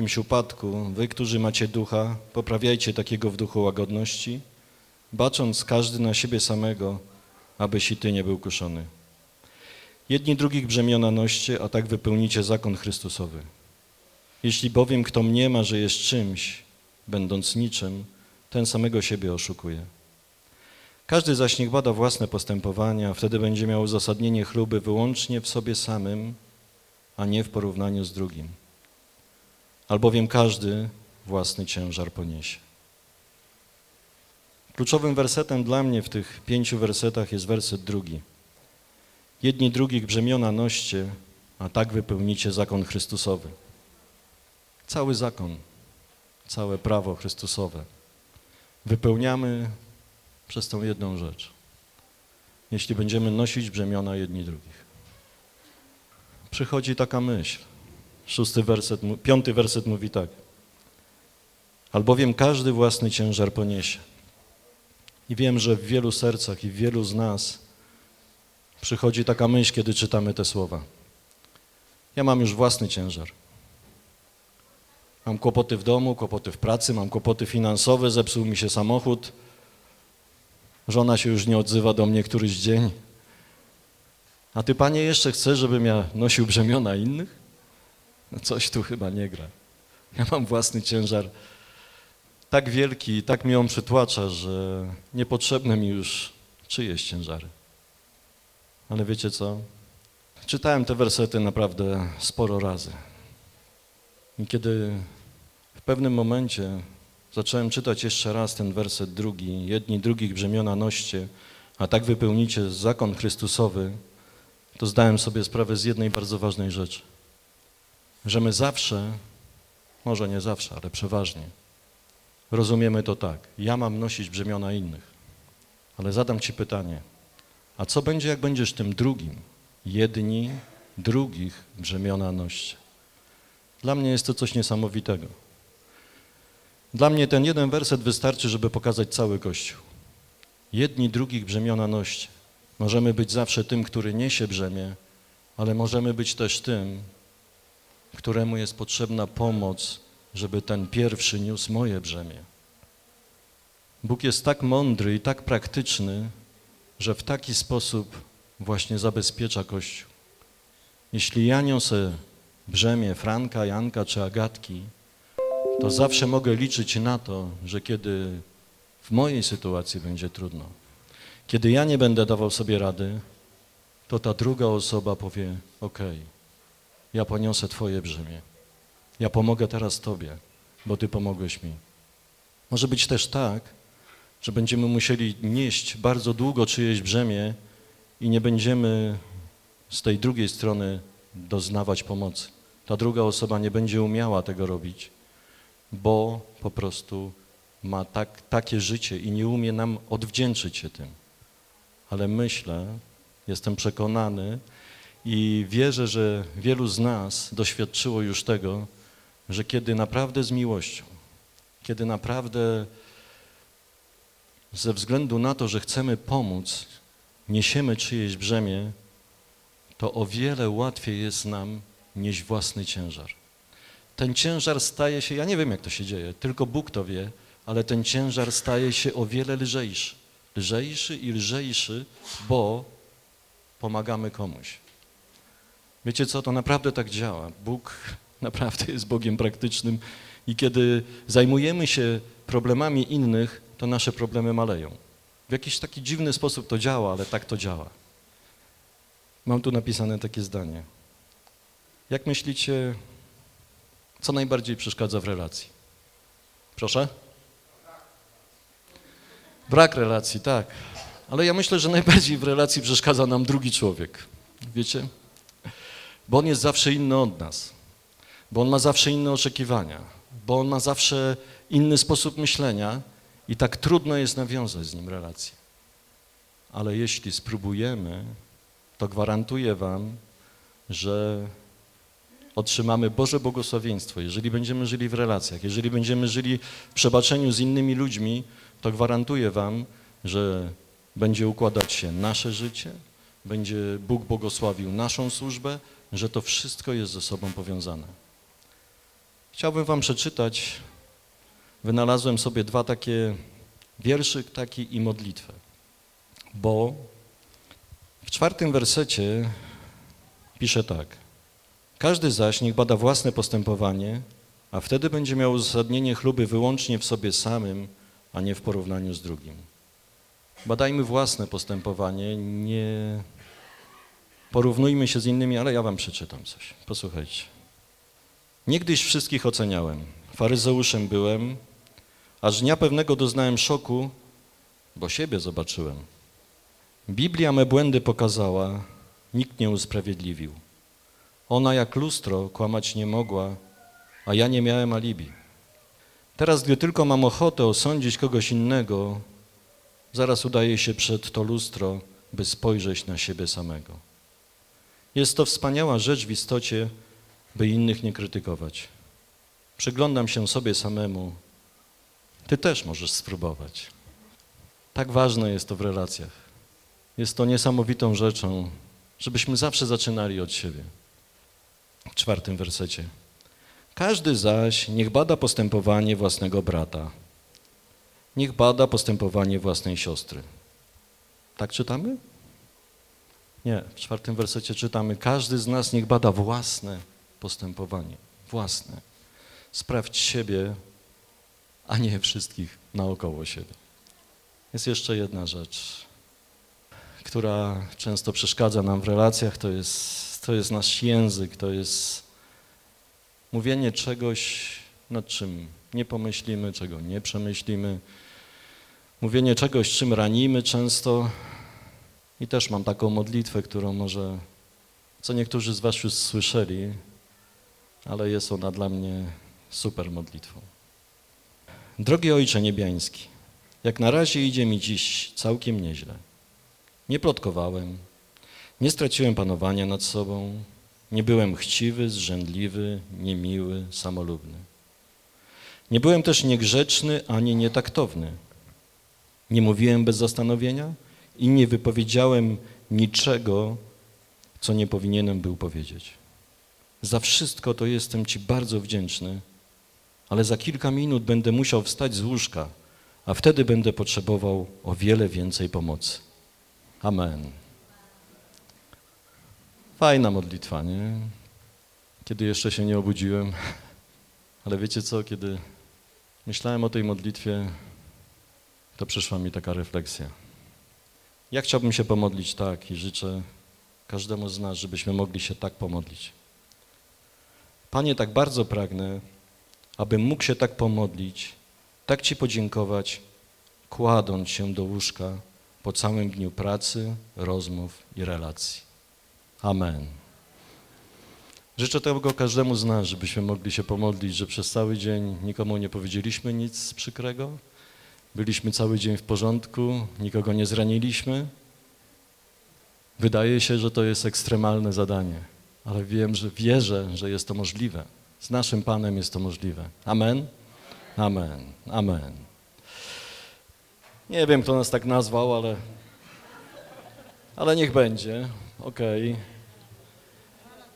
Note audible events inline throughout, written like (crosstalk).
jakimś upadku, wy, którzy macie ducha, poprawiajcie takiego w duchu łagodności, bacząc każdy na siebie samego, abyś i ty nie był kuszony. Jedni drugich brzemiona noście, a tak wypełnicie zakon Chrystusowy. Jeśli bowiem kto mniema, że jest czymś, będąc niczym, ten samego siebie oszukuje. Każdy zaś niech bada własne postępowania, wtedy będzie miał uzasadnienie chluby wyłącznie w sobie samym, a nie w porównaniu z drugim. Albowiem każdy własny ciężar poniesie. Kluczowym wersetem dla mnie w tych pięciu wersetach jest werset drugi. Jedni drugich brzemiona noście, a tak wypełnicie zakon Chrystusowy. Cały zakon, całe prawo Chrystusowe wypełniamy przez tą jedną rzecz. Jeśli będziemy nosić brzemiona jedni drugich. Przychodzi taka myśl. Szósty werset, piąty werset mówi tak. Albowiem każdy własny ciężar poniesie. I wiem, że w wielu sercach i w wielu z nas przychodzi taka myśl, kiedy czytamy te słowa. Ja mam już własny ciężar. Mam kłopoty w domu, kłopoty w pracy, mam kłopoty finansowe, zepsuł mi się samochód, żona się już nie odzywa do mnie któryś dzień. A ty, panie, jeszcze chcesz, żebym ja nosił brzemiona innych? No coś tu chyba nie gra. Ja mam własny ciężar tak wielki i tak mi on przytłacza, że niepotrzebne mi już czyjeś ciężary. Ale wiecie co? Czytałem te wersety naprawdę sporo razy. I kiedy w pewnym momencie zacząłem czytać jeszcze raz ten werset drugi, jedni drugich brzemiona noście, a tak wypełnicie zakon Chrystusowy, to zdałem sobie sprawę z jednej bardzo ważnej rzeczy. Że my zawsze, może nie zawsze, ale przeważnie, rozumiemy to tak. Ja mam nosić brzemiona innych. Ale zadam Ci pytanie, a co będzie, jak będziesz tym drugim? Jedni drugich brzemiona noście. Dla mnie jest to coś niesamowitego. Dla mnie ten jeden werset wystarczy, żeby pokazać cały Kościół. Jedni drugich brzemiona noście. Możemy być zawsze tym, który niesie brzemię, ale możemy być też tym, któremu jest potrzebna pomoc, żeby ten pierwszy niósł moje brzemię. Bóg jest tak mądry i tak praktyczny, że w taki sposób właśnie zabezpiecza Kościół. Jeśli ja niosę brzemię Franka, Janka czy Agatki, to zawsze mogę liczyć na to, że kiedy w mojej sytuacji będzie trudno, kiedy ja nie będę dawał sobie rady, to ta druga osoba powie: OK, ja poniosę Twoje brzemię. Ja pomogę teraz Tobie, bo Ty pomogłeś mi. Może być też tak, że będziemy musieli nieść bardzo długo czyjeś brzemię i nie będziemy z tej drugiej strony doznawać pomocy. Ta druga osoba nie będzie umiała tego robić, bo po prostu ma tak, takie życie i nie umie nam odwdzięczyć się tym. Ale myślę, jestem przekonany i wierzę, że wielu z nas doświadczyło już tego, że kiedy naprawdę z miłością, kiedy naprawdę ze względu na to, że chcemy pomóc, niesiemy czyjeś brzemię, to o wiele łatwiej jest nam nieść własny ciężar. Ten ciężar staje się, ja nie wiem jak to się dzieje, tylko Bóg to wie, ale ten ciężar staje się o wiele lżejszy. Lżejszy i lżejszy, bo pomagamy komuś. Wiecie co, to naprawdę tak działa. Bóg (laughs) naprawdę jest Bogiem praktycznym i kiedy zajmujemy się problemami innych, to nasze problemy maleją. W jakiś taki dziwny sposób to działa, ale tak to działa. Mam tu napisane takie zdanie. Jak myślicie, co najbardziej przeszkadza w relacji? Proszę? Brak relacji, tak. Ale ja myślę, że najbardziej w relacji przeszkadza nam drugi człowiek. Wiecie? Bo on jest zawsze inny od nas. Bo on ma zawsze inne oczekiwania. Bo on ma zawsze inny sposób myślenia i tak trudno jest nawiązać z nim relację. Ale jeśli spróbujemy, to gwarantuję Wam, że otrzymamy Boże błogosławieństwo. Jeżeli będziemy żyli w relacjach, jeżeli będziemy żyli w przebaczeniu z innymi ludźmi, to gwarantuję Wam, że będzie układać się nasze życie, będzie Bóg błogosławił naszą służbę, że to wszystko jest ze sobą powiązane. Chciałbym wam przeczytać, wynalazłem sobie dwa takie wierszyk taki i modlitwę, bo w czwartym wersecie pisze tak. Każdy zaś niech bada własne postępowanie, a wtedy będzie miał uzasadnienie chluby wyłącznie w sobie samym, a nie w porównaniu z drugim. Badajmy własne postępowanie, nie porównujmy się z innymi, ale ja wam przeczytam coś. Posłuchajcie. Niegdyś wszystkich oceniałem. Faryzeuszem byłem, aż dnia pewnego doznałem szoku, bo siebie zobaczyłem. Biblia me błędy pokazała, nikt nie usprawiedliwił. Ona jak lustro kłamać nie mogła, a ja nie miałem alibi. Teraz, gdy tylko mam ochotę osądzić kogoś innego, zaraz udaję się przed to lustro, by spojrzeć na siebie samego. Jest to wspaniała rzecz w istocie, by innych nie krytykować. Przyglądam się sobie samemu. Ty też możesz spróbować. Tak ważne jest to w relacjach. Jest to niesamowitą rzeczą, żebyśmy zawsze zaczynali od siebie. W czwartym wersecie. Każdy zaś niech bada postępowanie własnego brata. Niech bada postępowanie własnej siostry. Tak czytamy? Nie, w czwartym wersecie czytamy, każdy z nas niech bada własne postępowanie, własne. Sprawdź siebie, a nie wszystkich naokoło siebie. Jest jeszcze jedna rzecz, która często przeszkadza nam w relacjach, to jest, to jest nasz język, to jest mówienie czegoś, nad czym nie pomyślimy, czego nie przemyślimy, mówienie czegoś, czym ranimy często. I też mam taką modlitwę, którą może, co niektórzy z Was już słyszeli, ale jest ona dla mnie super modlitwą. Drogi Ojcze Niebiański, jak na razie idzie mi dziś całkiem nieźle. Nie plotkowałem, nie straciłem panowania nad sobą, nie byłem chciwy, zrzędliwy, niemiły, samolubny. Nie byłem też niegrzeczny ani nietaktowny. Nie mówiłem bez zastanowienia i nie wypowiedziałem niczego, co nie powinienem był powiedzieć. Za wszystko to jestem Ci bardzo wdzięczny, ale za kilka minut będę musiał wstać z łóżka, a wtedy będę potrzebował o wiele więcej pomocy. Amen. Fajna modlitwa, nie? Kiedy jeszcze się nie obudziłem, (laughs) ale wiecie co, kiedy myślałem o tej modlitwie, to przyszła mi taka refleksja. Ja chciałbym się pomodlić tak i życzę każdemu z nas, żebyśmy mogli się tak pomodlić. Panie, tak bardzo pragnę, abym mógł się tak pomodlić, tak Ci podziękować, kładąc się do łóżka po całym dniu pracy, rozmów i relacji. Amen. Życzę tego każdemu z nas, żebyśmy mogli się pomodlić, że przez cały dzień nikomu nie powiedzieliśmy nic przykrego, byliśmy cały dzień w porządku, nikogo nie zraniliśmy. Wydaje się, że to jest ekstremalne zadanie, ale wiem, że wierzę, że jest to możliwe. Z naszym Panem jest to możliwe. Amen? Amen. Amen. Nie wiem, kto nas tak nazwał, ale, ale niech będzie. Okej.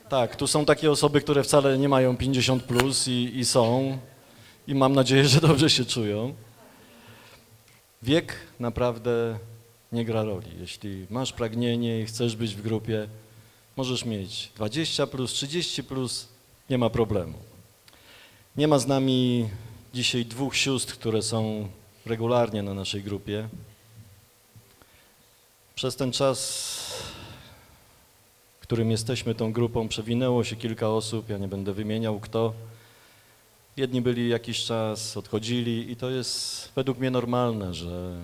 Tak, tu są takie osoby, które wcale nie mają 50 plus i, i są. I mam nadzieję, że dobrze się czują. Wiek naprawdę nie gra roli. Jeśli masz pragnienie i chcesz być w grupie, możesz mieć 20 plus, 30 plus, nie ma problemu. Nie ma z nami dzisiaj dwóch sióstr, które są regularnie na naszej grupie. Przez ten czas, którym jesteśmy tą grupą, przewinęło się kilka osób, ja nie będę wymieniał kto. Jedni byli jakiś czas, odchodzili i to jest według mnie normalne, że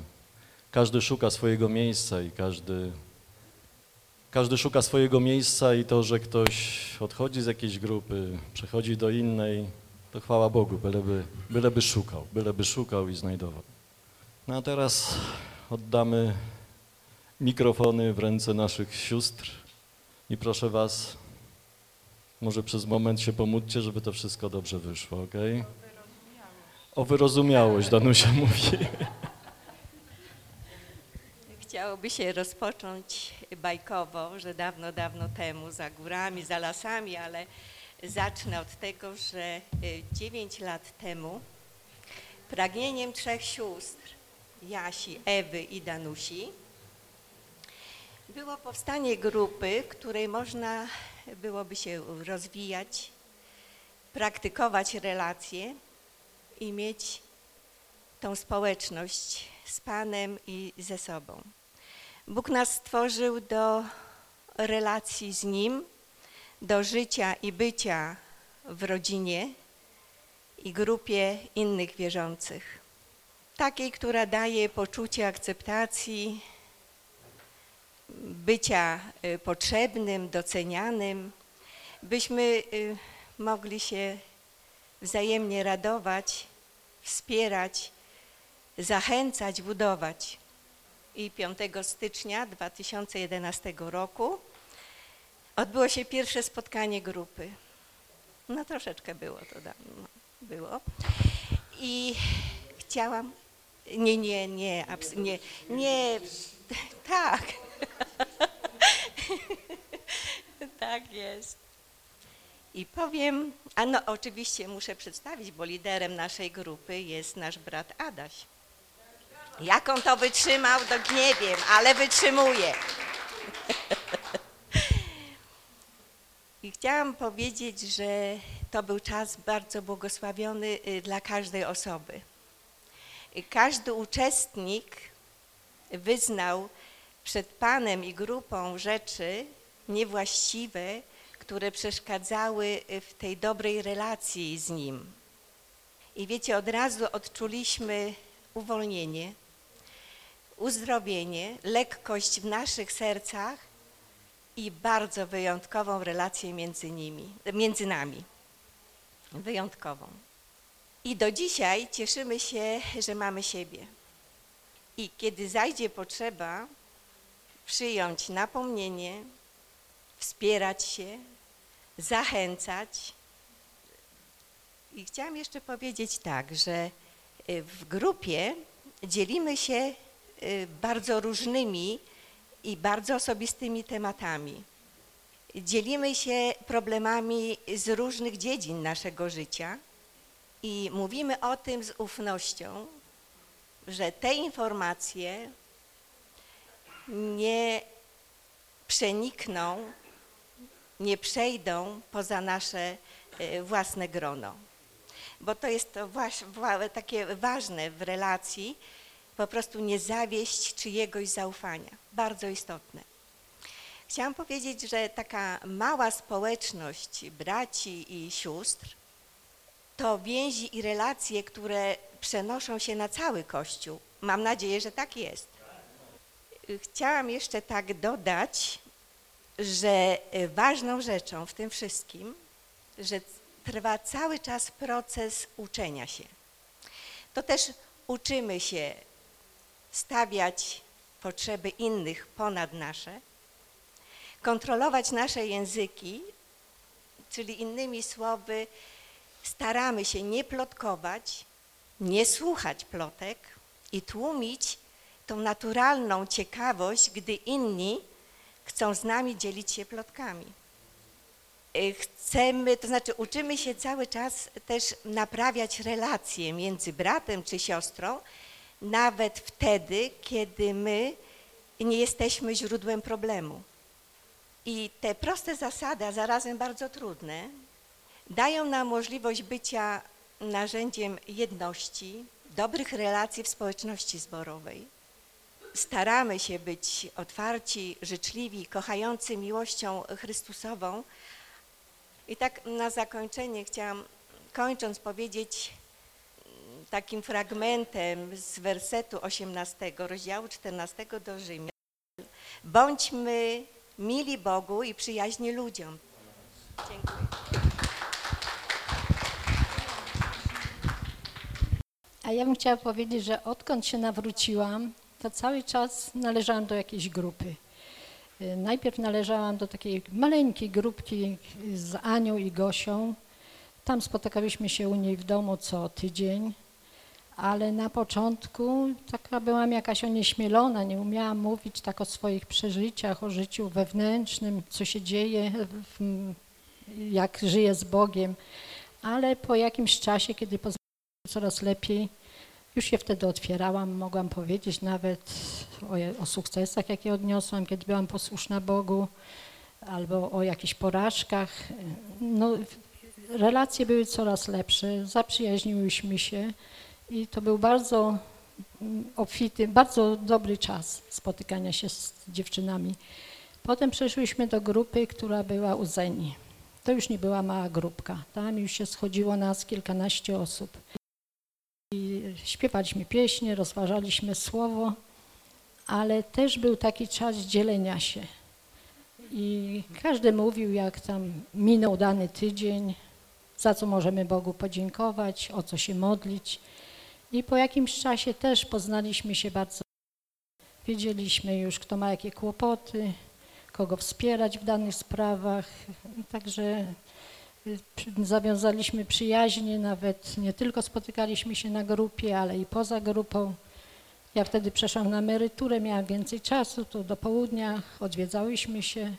każdy szuka swojego miejsca i każdy, każdy szuka swojego miejsca i to, że ktoś odchodzi z jakiejś grupy, przechodzi do innej, to chwała Bogu, byleby, byleby szukał, byleby szukał i znajdował. No a teraz oddamy mikrofony w ręce naszych sióstr i proszę Was, może przez moment się pomódlcie, żeby to wszystko dobrze wyszło, ok? O wyrozumiałość, Danusia (laughs) mówi. Chciałoby się rozpocząć bajkowo, że dawno, dawno temu, za górami, za lasami, ale zacznę od tego, że 9 lat temu pragnieniem trzech sióstr, Jasi, Ewy i Danusi, było powstanie grupy, której można byłoby się rozwijać, praktykować relacje i mieć tą społeczność z Panem i ze sobą. Bóg nas stworzył do relacji z Nim, do życia i bycia w rodzinie i grupie innych wierzących. Takiej, która daje poczucie akceptacji, bycia y, potrzebnym, docenianym, byśmy y, mogli się wzajemnie radować, wspierać, zachęcać, budować. I 5 stycznia 2011 roku odbyło się pierwsze spotkanie grupy. No troszeczkę było to dawno, było. I chciałam, nie, nie, nie, nie, nie, tak. (laughs) tak jest. I powiem, a no oczywiście muszę przedstawić, bo liderem naszej grupy jest nasz brat Adaś. Jak on to wytrzymał, to nie wiem, ale wytrzymuje. (laughs) I chciałam powiedzieć, że to był czas bardzo błogosławiony y, dla każdej osoby. I Każdy uczestnik wyznał przed Panem i grupą rzeczy niewłaściwe, które przeszkadzały w tej dobrej relacji z Nim. I wiecie, od razu odczuliśmy uwolnienie, uzdrowienie, lekkość w naszych sercach i bardzo wyjątkową relację między nimi, między nami. Wyjątkową. I do dzisiaj cieszymy się, że mamy siebie. I kiedy zajdzie potrzeba, przyjąć napomnienie, wspierać się, zachęcać. I chciałam jeszcze powiedzieć tak, że y, w grupie dzielimy się y, bardzo różnymi i bardzo osobistymi tematami. Dzielimy się problemami z różnych dziedzin naszego życia i mówimy o tym z ufnością, że te informacje nie przenikną, nie przejdą poza nasze e, własne grono. Bo to jest to wa, takie ważne w relacji, po prostu nie zawieść czyjegoś zaufania. Bardzo istotne. Chciałam powiedzieć, że taka mała społeczność braci i sióstr to więzi i relacje, które przenoszą się na cały Kościół. Mam nadzieję, że tak jest. Chciałam jeszcze tak dodać, że e, ważną rzeczą w tym wszystkim, że trwa cały czas proces uczenia się. To też uczymy się stawiać potrzeby innych ponad nasze, kontrolować nasze języki, czyli innymi słowy, staramy się nie plotkować, nie słuchać plotek i tłumić tą naturalną ciekawość, gdy inni chcą z nami dzielić się plotkami. Y, Chcemy, to znaczy uczymy się cały czas też naprawiać relacje między bratem czy siostrą, nawet wtedy, kiedy my nie jesteśmy źródłem problemu. I te proste zasady, a zarazem bardzo trudne, dają nam możliwość bycia narzędziem jedności, dobrych relacji w społeczności zborowej. Staramy się być otwarci, życzliwi, kochający miłością Chrystusową. I tak na zakończenie chciałam, kończąc, powiedzieć mm, takim fragmentem z wersetu 18, rozdziału 14 do Rzymian. Bądźmy mili Bogu i przyjaźni ludziom. Dziękuję. A ja bym chciała powiedzieć, że odkąd się nawróciłam, to cały czas należałam do jakiejś grupy. Y, Najpierw należałam do takiej maleńkiej grupki z Anią i Gosią. Tam spotykałyśmy się u niej w domu co tydzień, ale na początku taka byłam jakaś onieśmielona, nie umiałam mówić tak o swoich przeżyciach, o życiu wewnętrznym, co się dzieje jak żyje z Bogiem, ale po jakimś czasie, kiedy poznałam coraz lepiej, już się wtedy otwierałam, mogłam powiedzieć nawet o, o sukcesach, jakie odniosłam, kiedy byłam posłuszna Bogu, albo o jakichś porażkach. No, relacje były coraz lepsze, zaprzyjaźniłyśmy się i to był bardzo mm, obfity, bardzo dobry czas spotykania się z dziewczynami. Potem przeszłyśmy do grupy, która była u Zeni. To już nie była mała grupka. Tam już się schodziło nas kilkanaście osób. I śpiewaliśmy pieśnie, rozważaliśmy słowo, ale też był taki czas dzielenia się. I każdy mówił, jak tam minął dany tydzień, za co możemy Bogu podziękować, o co się modlić. I po jakimś czasie też poznaliśmy się bardzo. Wiedzieliśmy już, kto ma jakie kłopoty, kogo wspierać w danych sprawach. Także zawiązaliśmy przyjaźnie, nawet nie tylko spotykaliśmy się na grupie, ale i poza grupą. Ja wtedy przeszłam na emeryturę, miałam więcej czasu, to do południa odwiedzałyśmy się.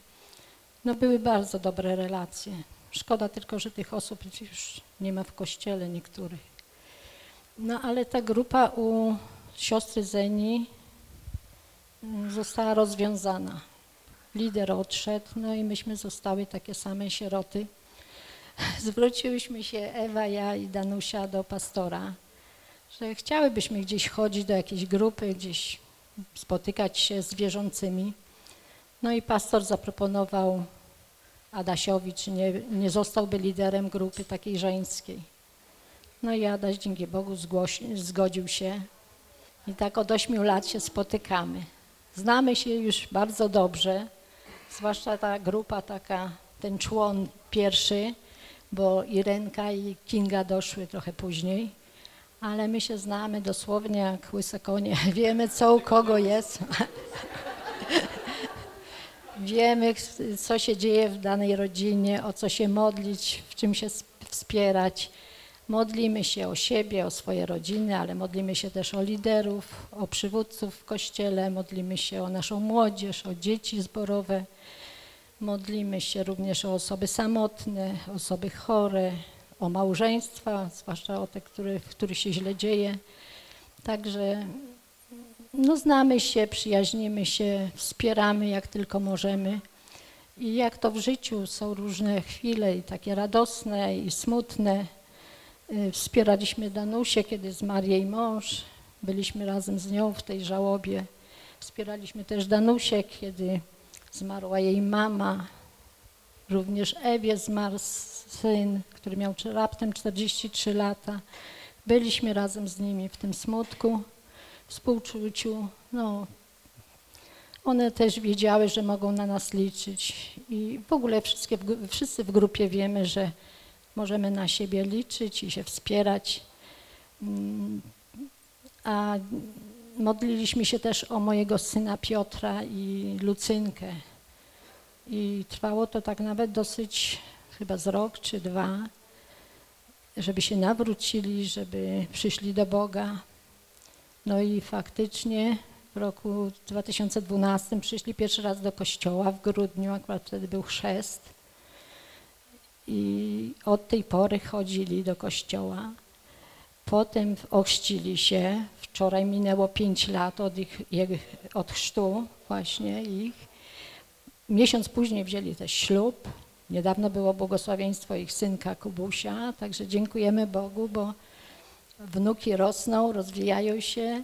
No były bardzo dobre relacje. Szkoda tylko, że tych osób już nie ma w kościele niektórych. No ale ta grupa u siostry Zeni mm, została rozwiązana. Lider odszedł, no i myśmy zostały takie same sieroty. (laughs) Zwróciłyśmy się, Ewa, ja i Danusia, do pastora, że chciałybyśmy gdzieś chodzić do jakiejś grupy, gdzieś spotykać się z wierzącymi. No i pastor zaproponował Adasiowi, czy nie, nie zostałby liderem grupy takiej żeńskiej. No i Adaś dzięki Bogu zgodził się i tak od ośmiu lat się spotykamy. Znamy się już bardzo dobrze, zwłaszcza ta grupa taka, ten człon pierwszy, bo Irenka i Kinga doszły trochę później, ale my się znamy dosłownie jak łyse konie. (laughs) Wiemy, co u kogo jest. (laughs) Wiemy, co się dzieje w danej rodzinie, o co się modlić, w czym się sp- wspierać. Modlimy się o siebie, o swoje rodziny, ale modlimy się też o liderów, o przywódców w kościele, modlimy się o naszą młodzież, o dzieci zborowe. Modlimy się również o osoby samotne, osoby chore, o małżeństwa, zwłaszcza o te, które, w których się źle dzieje. Także no, znamy się, przyjaźnimy się, wspieramy jak tylko możemy. I jak to w życiu są różne chwile i takie radosne i smutne. Y, Wspieraliśmy Danusię, kiedy zmarł jej mąż. Byliśmy razem z nią w tej żałobie. Wspieraliśmy też Danusię, kiedy zmarła jej mama. Również Ewie zmarł syn, który miał raptem 43 lata. Byliśmy razem z nimi w tym smutku, współczuciu. No, one też wiedziały, że mogą na nas liczyć. I w ogóle wszystkie, wszyscy w grupie wiemy, że możemy na siebie liczyć i się wspierać. Mm, A modliliśmy się też o mojego syna Piotra i Lucynkę. I trwało to tak nawet dosyć, chyba z rok czy dwa, żeby się nawrócili, żeby przyszli do Boga. No i faktycznie w roku 2012 przyszli pierwszy raz do kościoła w grudniu, akurat wtedy był chrzest. I od tej pory chodzili do kościoła. Potem ochrzcili się. Wczoraj minęło pięć lat od, ich, od chrztu właśnie ich. Miesiąc później wzięli też ślub. Niedawno było błogosławieństwo ich synka Kubusia, także dziękujemy Bogu, bo wnuki rosną, rozwijają się.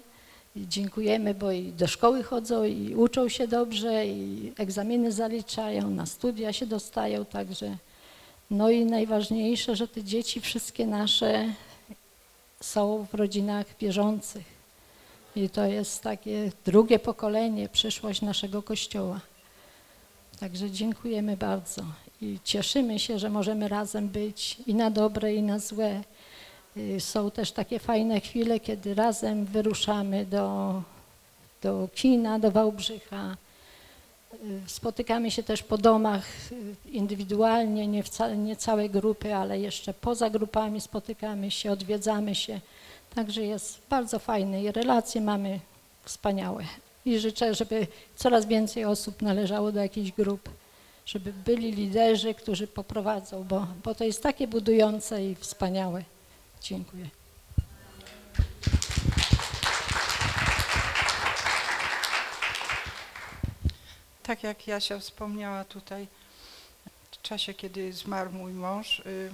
I dziękujemy, bo i do szkoły chodzą i uczą się dobrze i egzaminy zaliczają, na studia się dostają, także no i najważniejsze, że te dzieci wszystkie nasze są w rodzinach wierzących. I to jest takie drugie pokolenie, przyszłość naszego Kościoła. Także dziękujemy bardzo i cieszymy się, że możemy razem być i na dobre, i na złe. Y, Są też takie fajne chwile, kiedy razem wyruszamy do, do kina, do Wałbrzycha. Y, Spotykamy się też po domach y, indywidualnie, nie, ca- nie całe grupy, ale jeszcze poza grupami spotykamy się, odwiedzamy się. Także jest bardzo fajne i relacje mamy wspaniałe. I życzę, żeby coraz więcej osób należało do jakichś grup, żeby byli liderzy, którzy poprowadzą, bo, bo to jest takie budujące i wspaniałe. Dziękuję. Tak jak Jasia wspomniała tutaj, w czasie, kiedy zmarł mój mąż, y,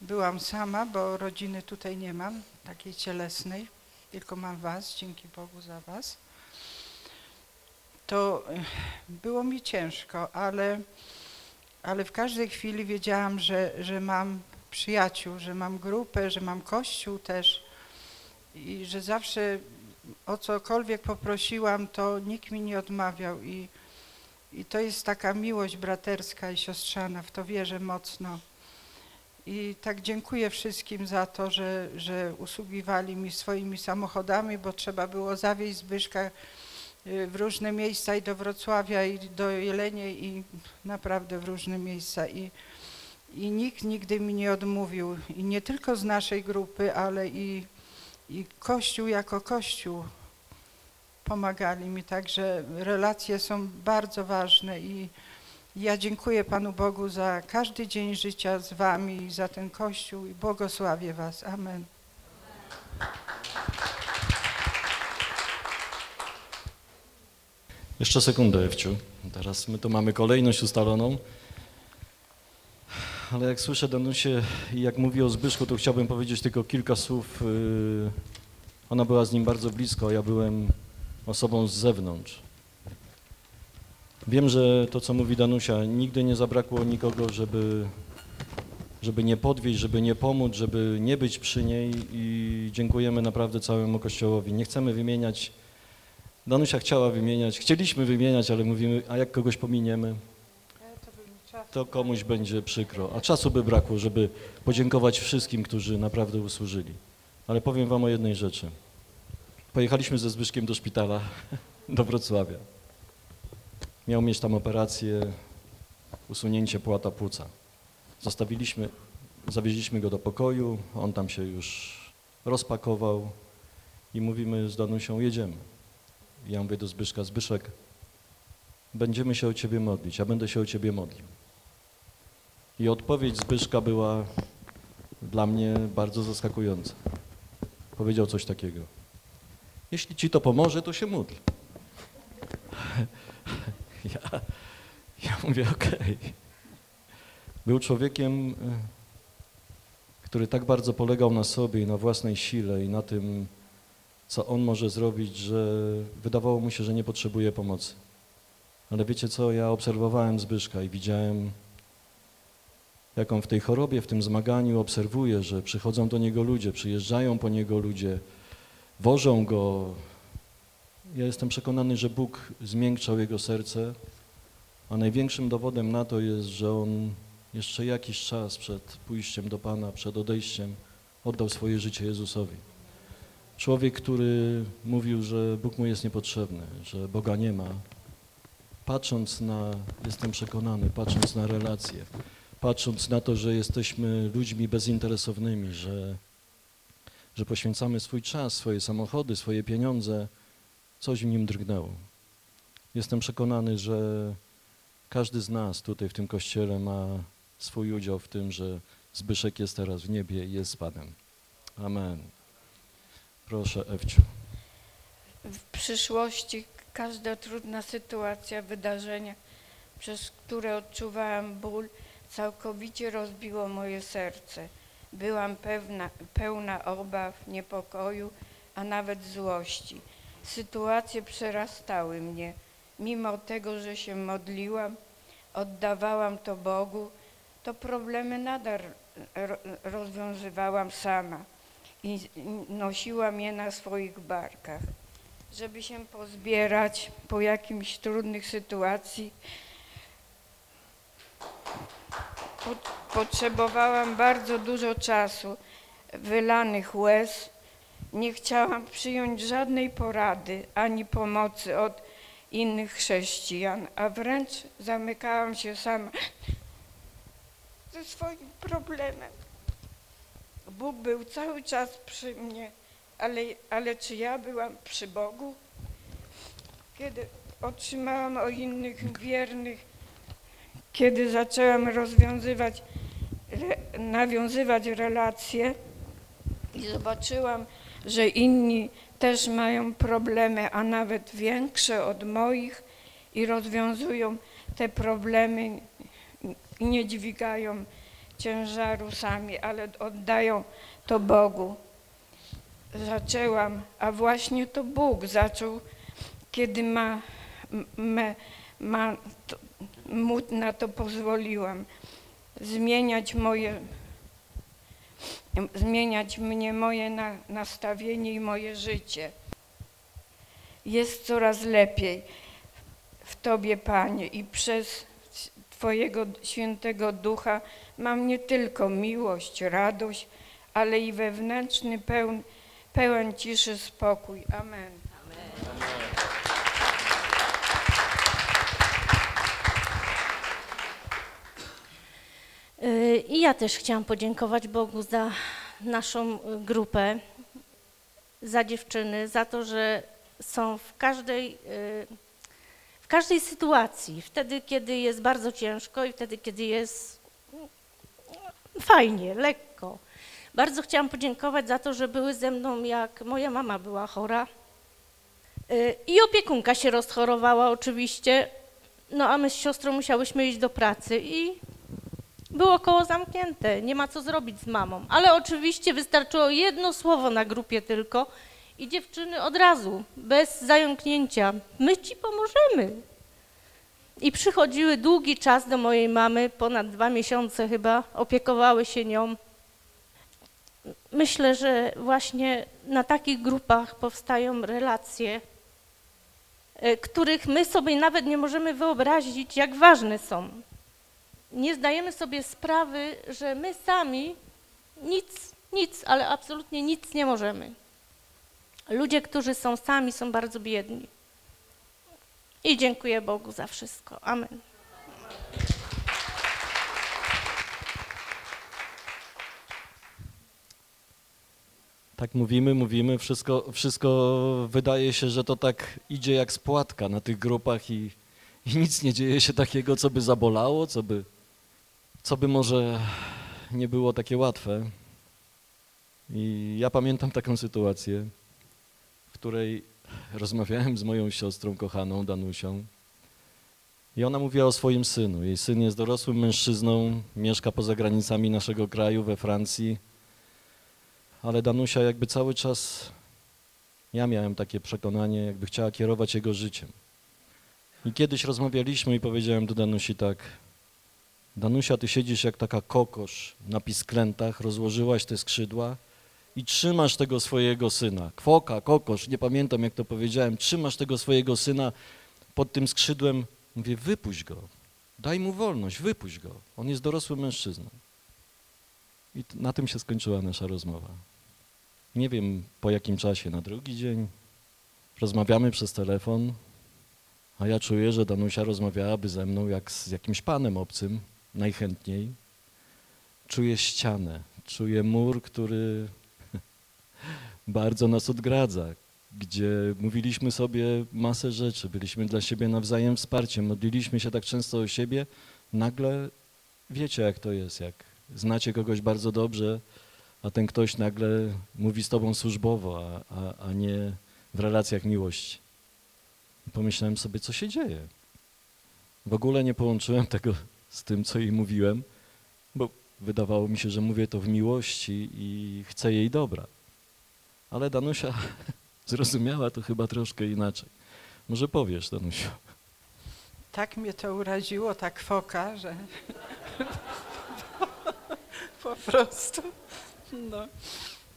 byłam sama, bo rodziny tutaj nie mam, takiej cielesnej, tylko mam was, dzięki Bogu za was. To y, było mi ciężko, ale, ale w każdej chwili wiedziałam, że, że mam przyjaciół, że mam grupę, że mam kościół też i że zawsze o cokolwiek poprosiłam, to nikt mi nie odmawiał i i to jest taka miłość braterska i siostrzana, w to wierzę mocno. I tak dziękuję wszystkim za to, że, że usługiwali mi swoimi samochodami, bo trzeba było zawieźć Zbyszka y, w różne miejsca i do Wrocławia i do Jeleniej i naprawdę w różne miejsca. I, i nikt nigdy mi nie odmówił. I nie tylko z naszej grupy, ale i, i Kościół jako Kościół pomagali mi, także relacje są bardzo ważne i ja dziękuję Panu Bogu za każdy dzień życia z Wami i za ten Kościół i błogosławię Was. Amen. Jeszcze sekundę, Ewciu. Teraz my tu mamy kolejność ustaloną. Ale jak słyszę Danusię i jak mówi o Zbyszku, to chciałbym powiedzieć tylko kilka słów. Yy, Ona była z nim bardzo blisko, ja byłem osobą z zewnątrz. Wiem, że to, co mówi Danusia, nigdy nie zabrakło nikogo, żeby, żeby nie podwieźć, żeby nie pomóc, żeby nie być przy niej i dziękujemy naprawdę całemu Kościołowi. Nie chcemy wymieniać Danusia chciała wymieniać, chcieliśmy wymieniać, ale mówimy, a jak kogoś pominiemy, to komuś będzie przykro. A czasu by brakło, żeby podziękować wszystkim, którzy naprawdę usłużyli. Ale powiem wam o jednej rzeczy. Pojechaliśmy ze Zbyszkiem do szpitala, do Wrocławia. Miał mieć tam operację, usunięcie płata płuca. Zostawiliśmy, zawieźliśmy go do pokoju, on tam się już rozpakował i mówimy z Danusią, jedziemy. Ja mówię do Zbyszka, Zbyszek, będziemy się o Ciebie modlić, ja będę się o Ciebie modlił. I odpowiedź Zbyszka była dla mnie bardzo zaskakująca. Powiedział coś takiego. Jeśli Ci to pomoże, to się módl. (laughs) Ja, ja mówię, okej. Był człowiekiem, y, który tak bardzo polegał na sobie i na własnej sile i na tym, co on może zrobić, że wydawało mu się, że nie potrzebuje pomocy. Ale wiecie co, ja obserwowałem Zbyszka i widziałem, jak on w tej chorobie, w tym zmaganiu obserwuje, że przychodzą do niego ludzie, przyjeżdżają po niego ludzie, wożą go. Ja jestem przekonany, że Bóg zmiękczał jego serce, a największym dowodem na to jest, że on jeszcze jakiś czas przed pójściem do Pana, przed odejściem oddał swoje życie Jezusowi. Człowiek, który mówił, że Bóg mu jest niepotrzebny, że Boga nie ma, patrząc na, jestem przekonany, patrząc na relacje, patrząc na to, że jesteśmy ludźmi bezinteresownymi, że, że poświęcamy swój czas, swoje samochody, swoje pieniądze, coś w nim drgnęło. Jestem przekonany, że każdy z nas tutaj w tym kościele ma swój udział w tym, że Zbyszek jest teraz w niebie i jest z Panem. Amen. Proszę, Ewciu. w przyszłości każda trudna sytuacja, wydarzenie, przez które odczuwałam ból, całkowicie rozbiło moje serce. Byłam pewna, pełna obaw, niepokoju, a nawet złości. Sytuacje przerastały mnie. Mimo tego, że się modliłam, oddawałam to Bogu, to problemy nadal ro- rozwiązywałam sama i nosiłam je na swoich barkach. Żeby się pozbierać po jakimś trudnych sytuacji, potrzebowałam bardzo dużo czasu, wylanych łez. Nie chciałam przyjąć żadnej porady ani pomocy od innych chrześcijan, a wręcz zamykałam się sama ze swoim problemem. Bóg był cały czas przy mnie, ale, ale czy ja byłam przy Bogu? Kiedy otrzymałam o innych wiernych kiedy zaczęłam rozwiązywać, re, nawiązywać relacje i zobaczyłam, że inni też mają problemy, a nawet większe od moich i rozwiązują te problemy nie dźwigają ciężaru sami, ale oddają to Bogu. Zaczęłam, a właśnie to Bóg zaczął, kiedy ma, ma to, mu na to pozwoliłam, zmieniać moje, zmieniać mnie, moje na, nastawienie i moje życie. Jest coraz lepiej w Tobie, Panie, i przez Twojego świętego ducha mam nie tylko miłość, radość, ale i wewnętrzny pełen, pełen ciszy spokój. Amen. Y, I ja też chciałam podziękować Bogu za naszą y, grupę, za dziewczyny, za to, że są w każdej, y, w każdej sytuacji, wtedy, kiedy jest bardzo ciężko i wtedy, kiedy jest fajnie, lekko. Bardzo chciałam podziękować za to, że były ze mną, jak moja mama była chora. Y, I opiekunka się rozchorowała oczywiście, no a my z siostrą musiałyśmy iść do pracy i było koło zamknięte, nie ma co zrobić z mamą. Ale oczywiście wystarczyło jedno słowo na grupie tylko i dziewczyny od razu, bez zająknięcia, my ci pomożemy. I przychodziły długi czas do mojej mamy, ponad dwa miesiące chyba, opiekowały się nią. Myślę, że właśnie na takich grupach powstają relacje, e, których my sobie nawet nie możemy wyobrazić, jak ważne są nie zdajemy sobie sprawy, że my sami nic, nic, ale absolutnie nic nie możemy. Ludzie, którzy są sami, są bardzo biedni. I dziękuję Bogu za wszystko. Amen. Tak mówimy, mówimy, wszystko, wszystko wydaje się, że to tak idzie jak spłatka na tych grupach i, i nic nie dzieje się takiego, co by zabolało, co by, co by może nie było takie łatwe. I ja pamiętam taką sytuację, w której rozmawiałem z moją siostrą kochaną, Danusią. I ona mówiła o swoim synu. Jej syn jest dorosłym mężczyzną, mieszka poza granicami naszego kraju, we Francji. Ale Danusia jakby cały czas, ja miałem takie przekonanie, jakby chciała kierować jego życiem. I kiedyś rozmawialiśmy i powiedziałem do Danusi tak, Danusia, ty siedzisz jak taka kokosz na pisklętach, rozłożyłaś te skrzydła i trzymasz tego swojego syna. Kwoka, kokosz, nie pamiętam jak to powiedziałem, trzymasz tego swojego syna pod tym skrzydłem. Mówię, wypuść go, daj mu wolność, wypuść go. On jest dorosłym mężczyzną. I na tym się skończyła nasza rozmowa. Nie wiem po jakim czasie, na drugi dzień rozmawiamy przez telefon, a ja czuję, że Danusia rozmawiałaby ze mną jak z jakimś panem obcym, najchętniej. Czuję ścianę, czuję mur, który (laughs) bardzo nas odgradza, gdzie mówiliśmy sobie masę rzeczy, byliśmy dla siebie nawzajem wsparciem, modliliśmy się tak często o siebie, nagle wiecie jak to jest, jak znacie kogoś bardzo dobrze, a ten ktoś nagle mówi z tobą służbowo, a, a, a nie w relacjach miłości. Pomyślałem sobie, co się dzieje. W ogóle nie połączyłem tego z tym, co jej mówiłem, bo wydawało mi się, że mówię to w miłości i chcę jej dobra. Ale Danusia (laughs) zrozumiała to chyba troszkę inaczej. Może powiesz, Danusiu. Tak mnie to uraziło, ta kwoka, że (laughs) po prostu. No.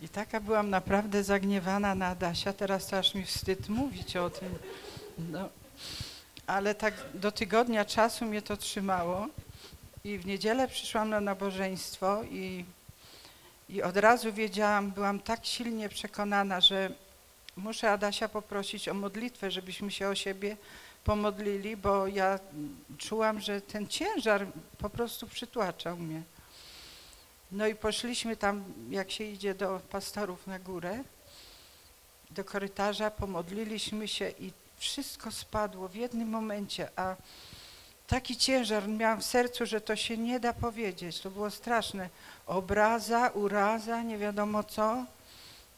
I taka byłam naprawdę zagniewana na Adasia. Teraz to aż mi wstyd mówić o tym. No. Ale tak do tygodnia czasu mnie to trzymało. I w niedzielę przyszłam na nabożeństwo i, i od razu wiedziałam, byłam tak silnie przekonana, że muszę Adasia poprosić o modlitwę, żebyśmy się o siebie pomodlili, bo ja czułam, że ten ciężar po prostu przytłaczał mnie. No i poszliśmy tam, jak się idzie do pastorów na górę, do korytarza, pomodliliśmy się i wszystko spadło w jednym momencie, a taki ciężar miałam w sercu, że to się nie da powiedzieć. To było straszne. Obraza, uraza, nie wiadomo co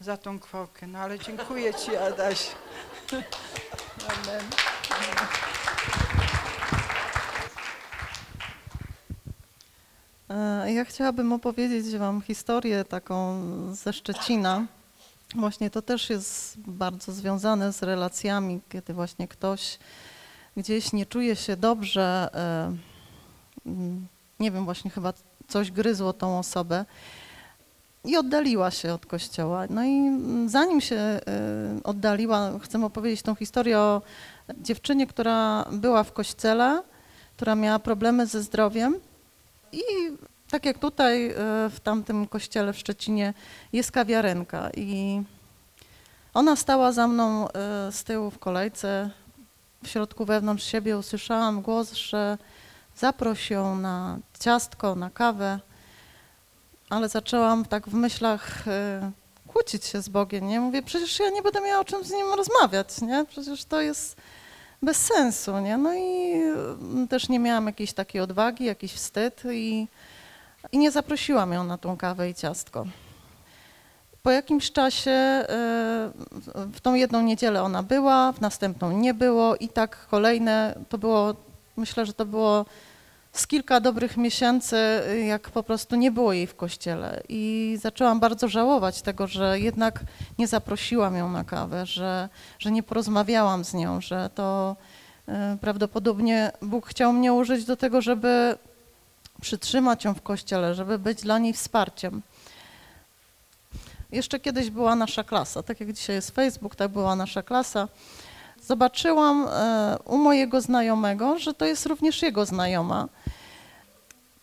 za tą kwotę. No ale dziękuję Ci, Adaś. (laughs) Amen. E, Ja chciałabym opowiedzieć Wam historię taką ze Szczecina. Właśnie to też jest bardzo związane z relacjami, kiedy właśnie ktoś gdzieś nie czuje się dobrze, e, nie wiem, właśnie chyba coś gryzło tą osobę i oddaliła się od kościoła. No i zanim się e, oddaliła, chcę opowiedzieć tą historię o dziewczynie, która była w kościele, która miała problemy ze zdrowiem i tak jak tutaj e, w tamtym kościele w Szczecinie jest kawiarenka i ona stała za mną z tyłu w kolejce, w środku wewnątrz siebie usłyszałam głos, że zaproś ją na ciastko, na kawę, ale zaczęłam tak w myślach e, kłócić się z Bogiem, nie? Mówię, przecież ja nie będę miała o czym z Nim rozmawiać, nie? Przecież to jest bez sensu, nie? No i mm, też nie miałam jakiejś takiej odwagi, jakiś wstyd i, i nie zaprosiłam ją na tą kawę i ciastko. Po jakimś czasie, e, w tą jedną niedzielę ona była, w następną nie było i tak kolejne, to było, myślę, że to było z kilka dobrych miesięcy, jak po prostu nie było jej w kościele. I zaczęłam bardzo żałować tego, że jednak nie zaprosiłam ją na kawę, że, że nie porozmawiałam z nią, że to e, prawdopodobnie Bóg chciał mnie użyć do tego, żeby przytrzymać ją w kościele, żeby być dla niej wsparciem. Jeszcze kiedyś była nasza klasa, tak jak dzisiaj jest Facebook, tak była nasza klasa. Zobaczyłam e, u mojego znajomego, że to jest również jego znajoma.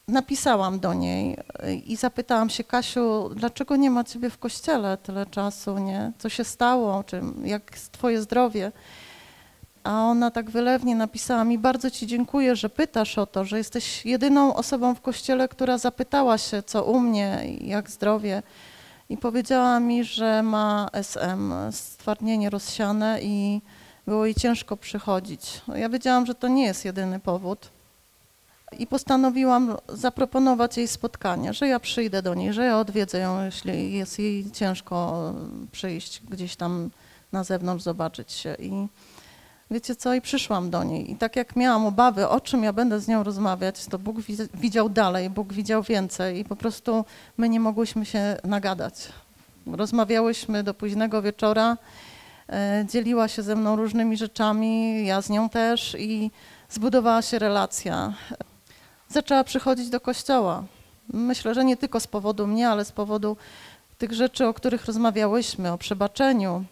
Napisałam do niej e, i zapytałam się, Kasiu, dlaczego nie ma ciebie w kościele tyle czasu, nie? Co się stało? Czy, jak twoje zdrowie? A ona tak wylewnie napisała mi, bardzo ci dziękuję, że pytasz o to, że jesteś jedyną osobą w kościele, która zapytała się, co u mnie, jak zdrowie. I powiedziała mi, że ma SM, stwardnienie rozsiane i było jej ciężko przychodzić. Ja wiedziałam, że to nie jest jedyny powód. I postanowiłam zaproponować jej spotkanie, że ja przyjdę do niej, że ja odwiedzę ją, jeśli jest jej ciężko przyjść gdzieś tam na zewnątrz, zobaczyć się. I wiecie co, i przyszłam do niej. I tak jak miałam obawy, o czym ja będę z nią rozmawiać, to Bóg wi- widział dalej, Bóg widział więcej i po prostu my nie mogłyśmy się nagadać. Rozmawiałyśmy do późnego wieczora, e, dzieliła się ze mną różnymi rzeczami, ja z nią też i zbudowała się relacja. Zaczęła przychodzić do kościoła. Myślę, że nie tylko z powodu mnie, ale z powodu tych rzeczy, o których rozmawiałyśmy, o przebaczeniu,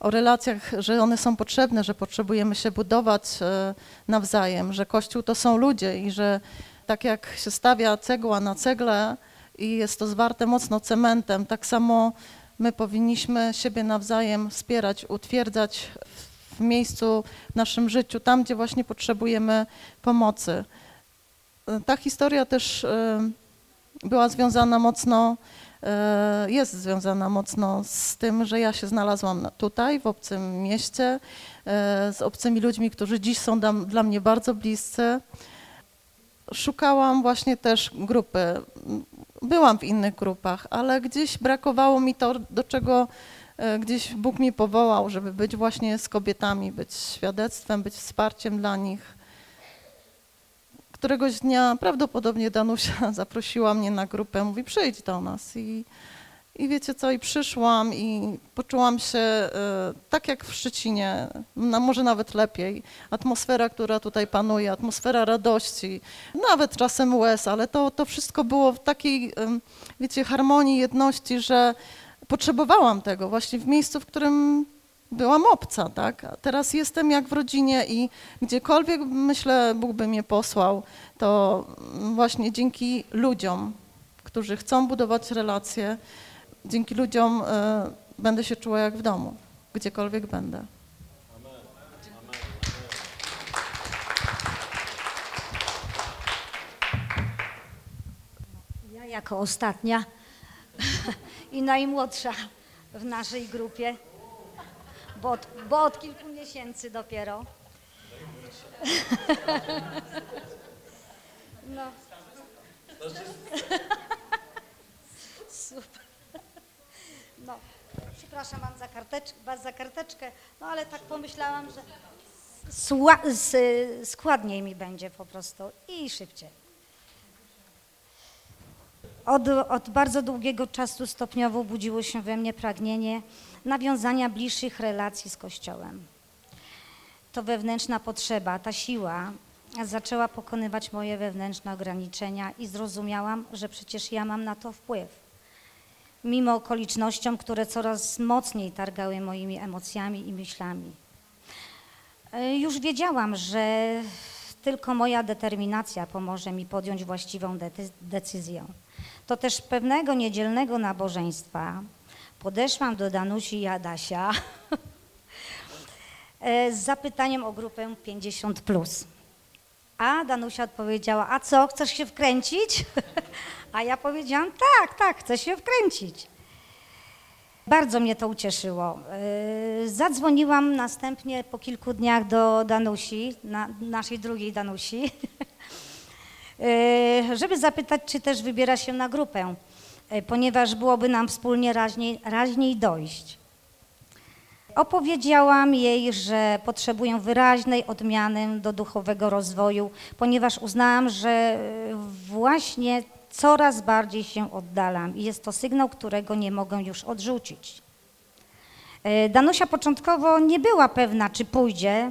o relacjach, że one są potrzebne, że potrzebujemy się budować e, nawzajem, że Kościół to są ludzie i że tak jak się stawia cegła na cegle i jest to zwarte mocno cementem, tak samo my powinniśmy siebie nawzajem wspierać, utwierdzać w- miejscu, w naszym życiu, tam gdzie właśnie potrzebujemy pomocy. E, Ta historia też e, była związana mocno jest związana mocno z tym, że ja się znalazłam na- tutaj, w obcym mieście, e, z obcymi ludźmi, którzy dziś są dla, mnie bardzo bliscy. Szukałam właśnie też grupy. Byłam w innych grupach, ale gdzieś brakowało mi to, do czego e, gdzieś Bóg mnie powołał, żeby być właśnie z kobietami, być świadectwem, być wsparciem dla nich. Któregoś dnia prawdopodobnie Danusia (laughs) zaprosiła mnie na grupę, mówi przyjdź do nas i, i wiecie co, i przyszłam i poczułam się e, tak jak w Szczecinie, może nawet lepiej. Atmosfera, która tutaj panuje, atmosfera radości, nawet czasem łez, ale to, to wszystko było w takiej, em, wiecie, harmonii, jedności, że potrzebowałam tego właśnie w miejscu, w którym byłam obca, tak? A teraz jestem jak w rodzinie i gdziekolwiek, myślę, Bóg by mnie posłał, to właśnie dzięki ludziom, którzy chcą budować relacje, dzięki ludziom e, będę się czuła jak w domu, gdziekolwiek będę. Ja jako ostatnia (laughs) i najmłodsza w naszej grupie, bo od, bo od kilku miesięcy dopiero. (laughs) No. (laughs) Super. No, przepraszam mam za karteczkę, was za karteczkę, no ale tak pomyślałam, że sła, składniej mi będzie po prostu i szybciej. Od, od bardzo długiego czasu stopniowo budziło się we mnie pragnienie nawiązania bliższych relacji z Kościołem. To wewnętrzna potrzeba, ta siła zaczęła pokonywać moje wewnętrzne ograniczenia i zrozumiałam, że przecież ja mam na to wpływ. Mimo okolicznościom, które coraz mocniej targały moimi emocjami i myślami. E, Już wiedziałam, że tylko moja determinacja pomoże mi podjąć właściwą decy- decyzję. To też pewnego niedzielnego nabożeństwa podeszłam do Danusi i Adasia (laughs) e, z zapytaniem o grupę 50. A Danusia odpowiedziała: A co, chcesz się wkręcić? (laughs) A ja powiedziałam: Tak, tak, chcę się wkręcić. Bardzo mnie to ucieszyło. Yy, Zadzwoniłam następnie po kilku dniach do Danusi, na, naszej drugiej Danusi, yy, (laughs) żeby zapytać, czy też wybiera się na grupę, ponieważ byłoby nam wspólnie raźniej, raźniej dojść. Opowiedziałam jej, że potrzebuję wyraźnej odmiany do duchowego rozwoju, ponieważ uznałam, że y, właśnie coraz bardziej się oddalam i jest to sygnał, którego nie mogę już odrzucić. Y, Danusia początkowo nie była pewna, czy pójdzie,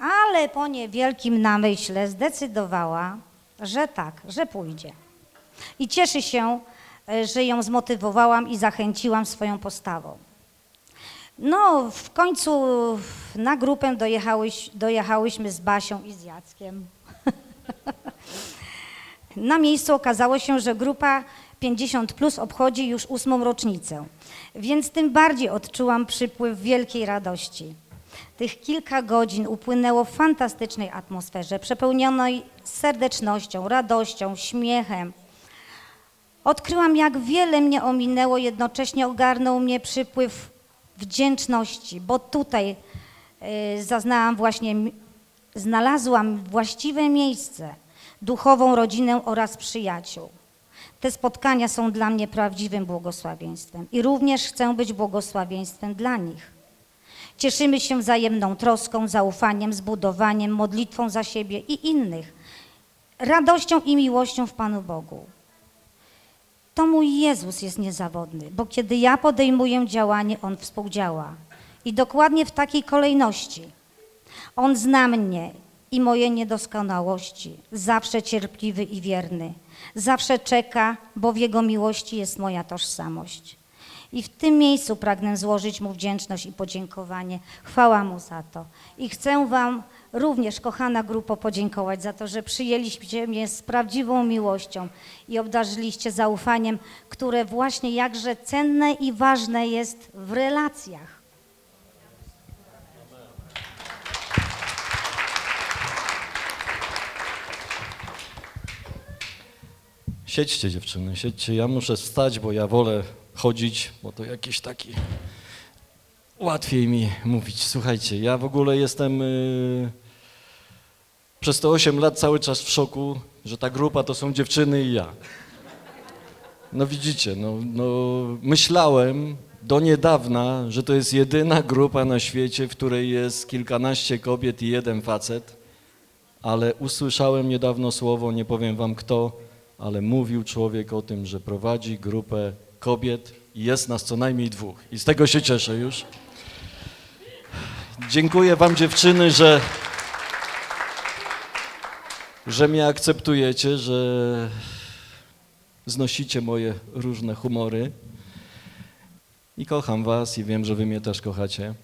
ale po niewielkim namyśle zdecydowała, że tak, że pójdzie. I cieszy się, że ją zmotywowałam i zachęciłam swoją postawą. No, w końcu na grupę dojechałyś, dojechałyśmy z Basią i z Jackiem. (laughs) na miejscu okazało się, że grupa 50 plus obchodzi już ósmą rocznicę, więc tym bardziej odczułam przypływ wielkiej radości. Tych kilka godzin upłynęło w fantastycznej atmosferze, przepełnionej serdecznością, radością, śmiechem. Odkryłam, jak wiele mnie ominęło, jednocześnie ogarnął mnie przypływ wdzięczności, bo tutaj y, zaznałam właśnie, znalazłam właściwe miejsce, duchową rodzinę oraz przyjaciół. Te spotkania są dla mnie prawdziwym błogosławieństwem i również chcę być błogosławieństwem dla nich. Cieszymy się wzajemną troską, zaufaniem, zbudowaniem, modlitwą za siebie i innych, radością i miłością w Panu Bogu. To mój Jezus jest niezawodny, bo kiedy ja podejmuję działanie, On współdziała. I dokładnie w takiej kolejności. On zna mnie i moje niedoskonałości, zawsze cierpliwy i wierny. Zawsze czeka, bo w Jego miłości jest moja tożsamość. I w tym miejscu pragnę złożyć Mu wdzięczność i podziękowanie. Chwała Mu za to. I chcę Wam również, kochana grupo, podziękować za to, że przyjęliście mnie z prawdziwą miłością i obdarzyliście zaufaniem, które właśnie jakże cenne i ważne jest w relacjach. Siedźcie dziewczyny, siedźcie. Ja muszę wstać, bo ja wolę chodzić, bo to jakiś taki... Łatwiej mi mówić. Słuchajcie, ja w ogóle jestem y, przez te 8 lat cały czas w szoku, że ta grupa to są dziewczyny i ja. No widzicie, no, no myślałem do niedawna, że to jest jedyna grupa na świecie, w której jest kilkanaście kobiet i jeden facet, ale usłyszałem niedawno słowo, nie powiem wam kto, ale mówił człowiek o tym, że prowadzi grupę kobiet i jest nas co najmniej dwóch. I z tego się cieszę już. Dziękuję wam dziewczyny, że, że mnie akceptujecie, że znosicie moje różne humory. I kocham was i wiem, że wy mnie też kochacie.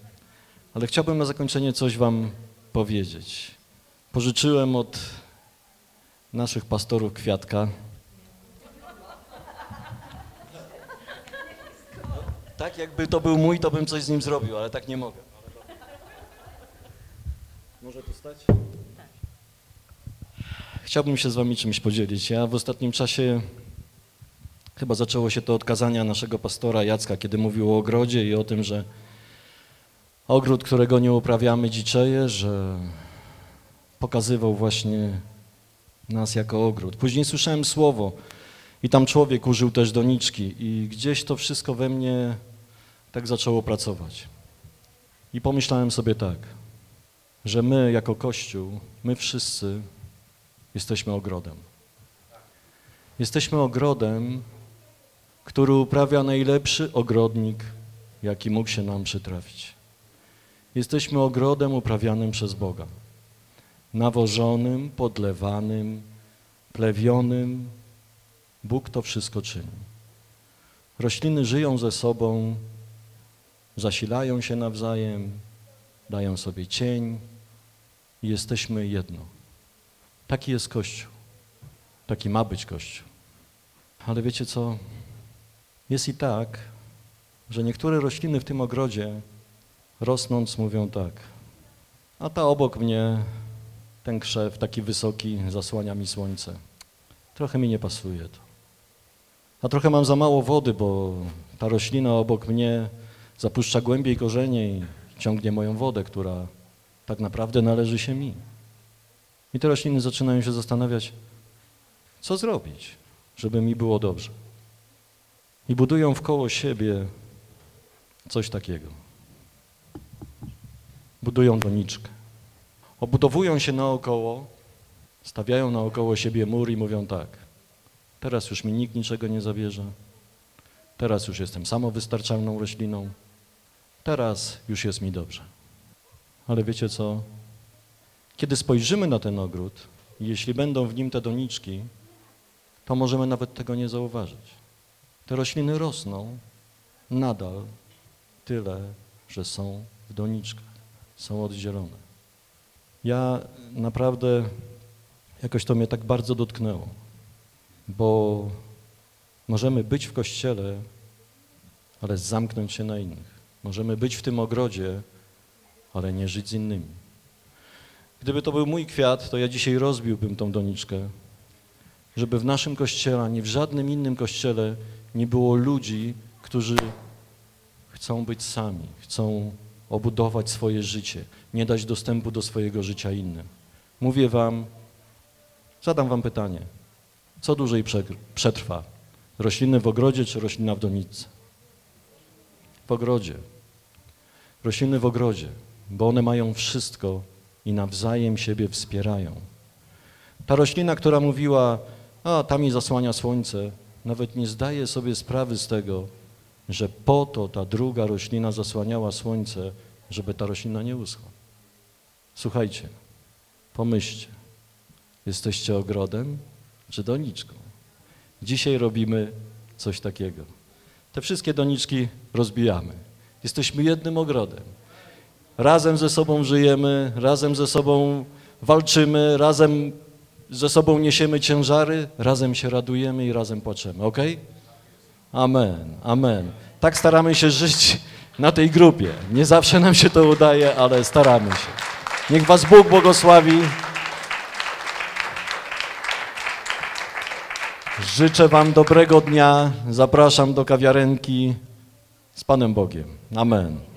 Ale chciałbym na zakończenie coś wam powiedzieć. Pożyczyłem od naszych pastorów kwiatka. Tak jakby to był mój, to bym coś z nim zrobił, ale tak nie mogę. Może tu stać? Chciałbym się z wami czymś podzielić. Ja w ostatnim czasie chyba zaczęło się to od kazania naszego pastora Jacka, kiedy mówił o ogrodzie i o tym, że ogród, którego nie uprawiamy, dziczeje, że pokazywał właśnie nas jako ogród. Później słyszałem słowo i tam człowiek użył też doniczki i gdzieś to wszystko we mnie tak zaczęło pracować. I pomyślałem sobie tak, że my jako Kościół, my wszyscy jesteśmy ogrodem. Jesteśmy ogrodem, który uprawia najlepszy ogrodnik, jaki mógł się nam przytrafić. Jesteśmy ogrodem uprawianym przez Boga. Nawożonym, podlewanym, plewionym. Bóg to wszystko czyni. Rośliny żyją ze sobą, zasilają się nawzajem, dają sobie cień i jesteśmy jedno. Taki jest Kościół. Taki ma być Kościół. Ale wiecie co? Jest i tak, że niektóre rośliny w tym ogrodzie rosnąc mówią tak, a ta obok mnie, ten krzew taki wysoki zasłania mi słońce. Trochę mi nie pasuje to. A trochę mam za mało wody, bo ta roślina obok mnie zapuszcza głębiej korzenie i ciągnie moją wodę, która tak naprawdę należy się mi. I te rośliny zaczynają się zastanawiać, co zrobić, żeby mi było dobrze. I budują wkoło siebie coś takiego. Budują doniczkę. Obudowują się naokoło, stawiają naokoło siebie mur i mówią tak, teraz już mi nikt niczego nie zabierze, teraz już jestem samowystarczalną rośliną, teraz już jest mi dobrze. Ale wiecie co? Kiedy spojrzymy na ten ogród jeśli będą w nim te doniczki, to możemy nawet tego nie zauważyć. Te rośliny rosną nadal tyle, że są w doniczkach, są oddzielone. Ja naprawdę jakoś to mnie tak bardzo dotknęło, bo możemy być w kościele, ale zamknąć się na innych. Możemy być w tym ogrodzie, ale nie żyć z innymi. Gdyby to był mój kwiat, to ja dzisiaj rozbiłbym tą doniczkę, żeby w naszym kościele, ani w żadnym innym kościele nie było ludzi, którzy chcą być sami, chcą obudować swoje życie, nie dać dostępu do swojego życia innym. Mówię wam, zadam wam pytanie, co dłużej prze- przetrwa? Rośliny w ogrodzie czy roślina w doniczce? W ogrodzie. Rośliny w ogrodzie, bo one mają wszystko i nawzajem siebie wspierają. Ta roślina, która mówiła, a tam mi zasłania słońce, nawet nie zdaje sobie sprawy z tego, że po to ta druga roślina zasłaniała słońce, żeby ta roślina nie uschła. Słuchajcie, pomyślcie, jesteście ogrodem czy doniczką? Dzisiaj robimy coś takiego. Te wszystkie doniczki rozbijamy. Jesteśmy jednym ogrodem. Razem ze sobą żyjemy, razem ze sobą walczymy, razem ze sobą niesiemy ciężary, razem się radujemy i razem płaczemy, ok? Amen, amen. Tak staramy się żyć na tej grupie. Nie zawsze nam się to udaje, ale staramy się. Niech Was Bóg błogosławi. Życzę Wam dobrego dnia. Zapraszam do kawiarenki z Panem Bogiem. Amen.